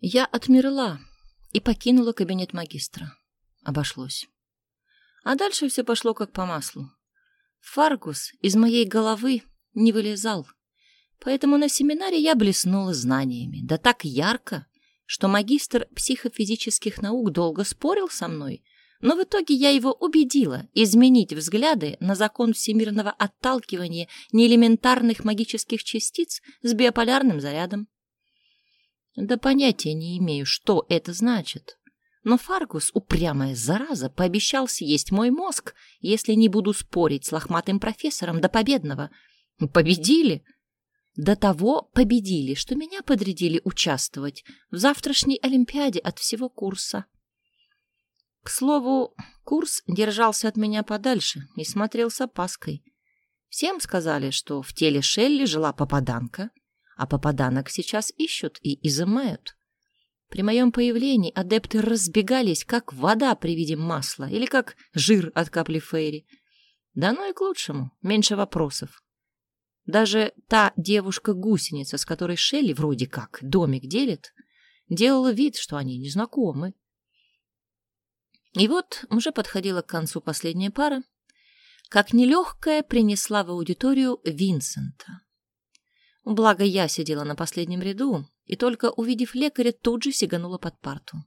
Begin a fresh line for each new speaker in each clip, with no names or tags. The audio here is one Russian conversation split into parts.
Я отмерла и покинула кабинет магистра. Обошлось. А дальше все пошло как по маслу. Фаргус из моей головы не вылезал. Поэтому на семинаре я блеснула знаниями. Да так ярко, что магистр психофизических наук долго спорил со мной, но в итоге я его убедила изменить взгляды на закон всемирного отталкивания неэлементарных магических частиц с биополярным зарядом. Да понятия не имею, что это значит. Но Фаргус, упрямая зараза, пообещал съесть мой мозг, если не буду спорить с лохматым профессором до победного. Победили. До того победили, что меня подрядили участвовать в завтрашней Олимпиаде от всего курса. К слову, курс держался от меня подальше и смотрел с опаской. Всем сказали, что в теле Шелли жила попаданка, а попаданок сейчас ищут и изымают. При моем появлении адепты разбегались, как вода при виде масла или как жир от капли фейри. Да ну и к лучшему, меньше вопросов. Даже та девушка-гусеница, с которой Шелли вроде как домик делит, делала вид, что они незнакомы. И вот уже подходила к концу последняя пара, как нелегкая принесла в аудиторию Винсента. Благо я сидела на последнем ряду, и только увидев лекаря, тут же сиганула под парту.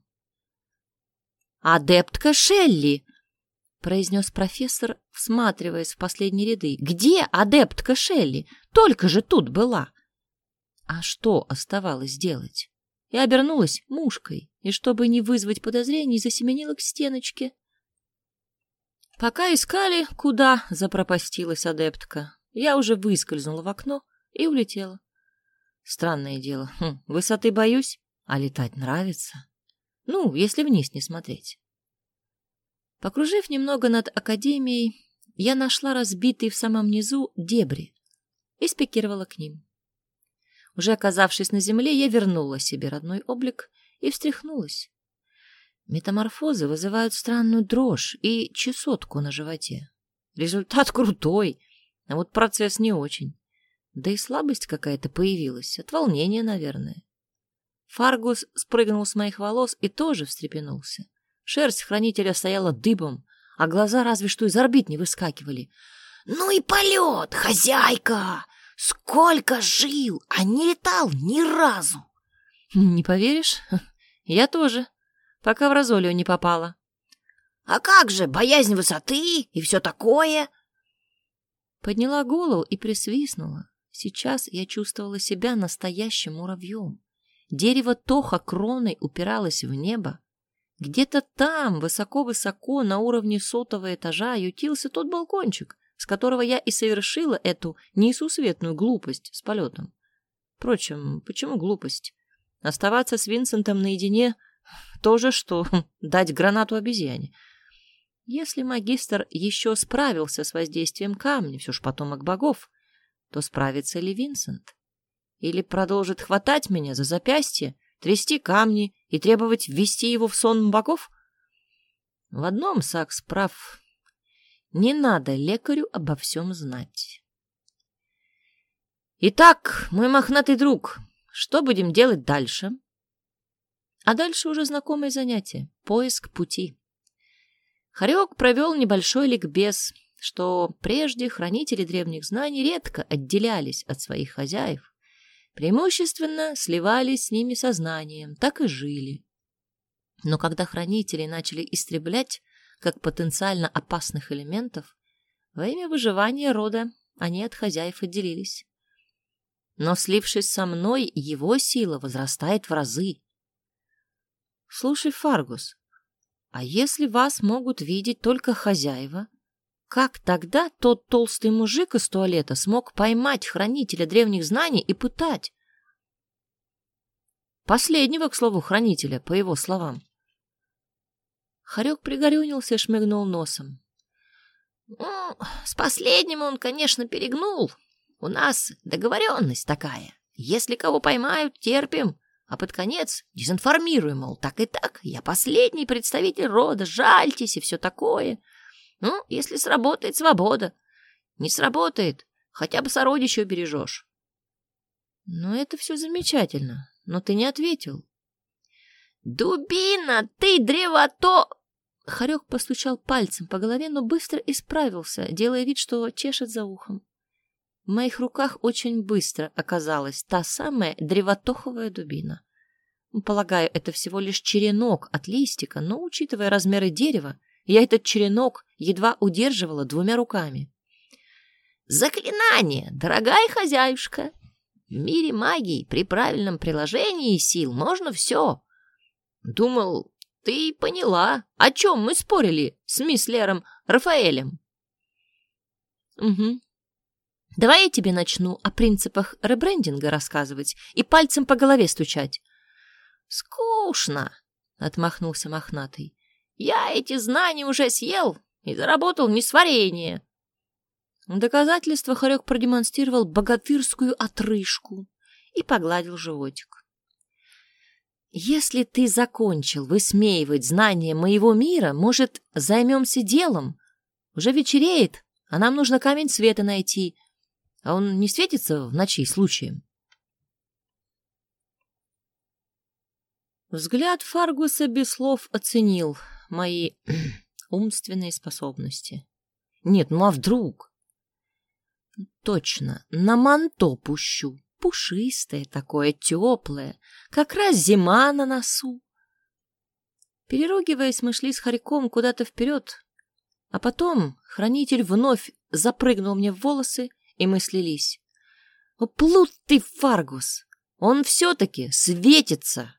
«Адептка Шелли!» — произнес профессор, всматриваясь в последние ряды. «Где адептка Шелли? Только же тут была!» А что оставалось делать? Я обернулась мушкой, и, чтобы не вызвать подозрений, засеменила к стеночке. Пока искали, куда запропастилась адептка, я уже выскользнула в окно и улетела. Странное дело. Хм, высоты боюсь, а летать нравится. Ну, если вниз не смотреть. Покружив немного над академией, я нашла разбитые в самом низу дебри и спикировала к ним. Уже оказавшись на земле, я вернула себе родной облик и встряхнулась. Метаморфозы вызывают странную дрожь и чесотку на животе. Результат крутой, а вот процесс не очень. Да и слабость какая-то появилась, от волнения, наверное. Фаргус спрыгнул с моих волос и тоже встрепенулся. Шерсть хранителя стояла дыбом, а глаза разве что из орбит не выскакивали. «Ну и полет, хозяйка! Сколько жил, а не летал ни разу!» «Не поверишь? Я тоже, пока в Розолию не попала».
«А как же, боязнь высоты и все такое?»
Подняла голову и присвистнула. Сейчас я чувствовала себя настоящим муравьем. Дерево Тоха кроной упиралось в небо. Где-то там, высоко-высоко, на уровне сотого этажа, ютился тот балкончик, с которого я и совершила эту неисусветную глупость с полетом. Впрочем, почему глупость? Оставаться с Винсентом наедине — то же, что дать гранату обезьяне. Если магистр еще справился с воздействием камня, все ж потомок богов, то справится ли Винсент? Или продолжит хватать меня за запястье, трясти камни и требовать ввести его в сон богов? В одном Сакс прав. Не надо лекарю обо всем знать. Итак, мой мохнатый друг, что будем делать дальше? А дальше уже знакомое занятие — поиск пути. Харек провел небольшой ликбез что прежде хранители древних знаний редко отделялись от своих хозяев, преимущественно сливались с ними сознанием, так и жили. Но когда хранители начали истреблять как потенциально опасных элементов, во имя выживания рода они от хозяев отделились. Но, слившись со мной, его сила возрастает в разы. Слушай, Фаргус, а если вас могут видеть только хозяева, как тогда тот толстый мужик из туалета смог поймать хранителя древних знаний и пытать? Последнего, к слову, хранителя, по его словам. Харек пригорюнился и шмыгнул носом.
Ну, с последним он, конечно, перегнул. У нас договоренность такая. Если кого поймают, терпим, а под конец дезинформируем, мол, так и так, я последний представитель рода, жальтесь и все такое. Ну, если сработает, свобода. Не сработает, хотя бы сородича убережешь.
Ну, это все замечательно, но ты не ответил.
«Дубина, ты древото!»
Харек постучал пальцем по голове, но быстро исправился, делая вид, что чешет за ухом. В моих руках очень быстро оказалась та самая древотоховая дубина. Полагаю, это всего лишь черенок от листика, но, учитывая размеры дерева, я этот черенок едва удерживала двумя руками.
«Заклинание, дорогая хозяюшка! В мире магии при правильном приложении сил можно все. Думал, ты поняла, о чем мы спорили с мисслером Рафаэлем?»
«Угу. Давай я тебе начну о принципах ребрендинга рассказывать и пальцем по голове стучать».
«Скучно», — отмахнулся мохнатый. «Я эти знания уже съел и заработал несварение».
В доказательство Харек продемонстрировал богатырскую отрыжку и погладил животик. «Если ты закончил высмеивать знания моего мира, может, займемся делом? Уже вечереет, а нам нужно камень света найти. А он не светится в ночи случаем?» Взгляд Фаргуса без слов оценил мои умственные способности. «Нет, ну а вдруг?» Точно, на манто пущу. Пушистое такое, теплое. Как раз зима на носу. Переругиваясь, мы шли с Харьком куда-то вперед. А потом хранитель вновь запрыгнул мне в волосы, и мы слились. О, плут ты, Фаргус! Он все-таки светится!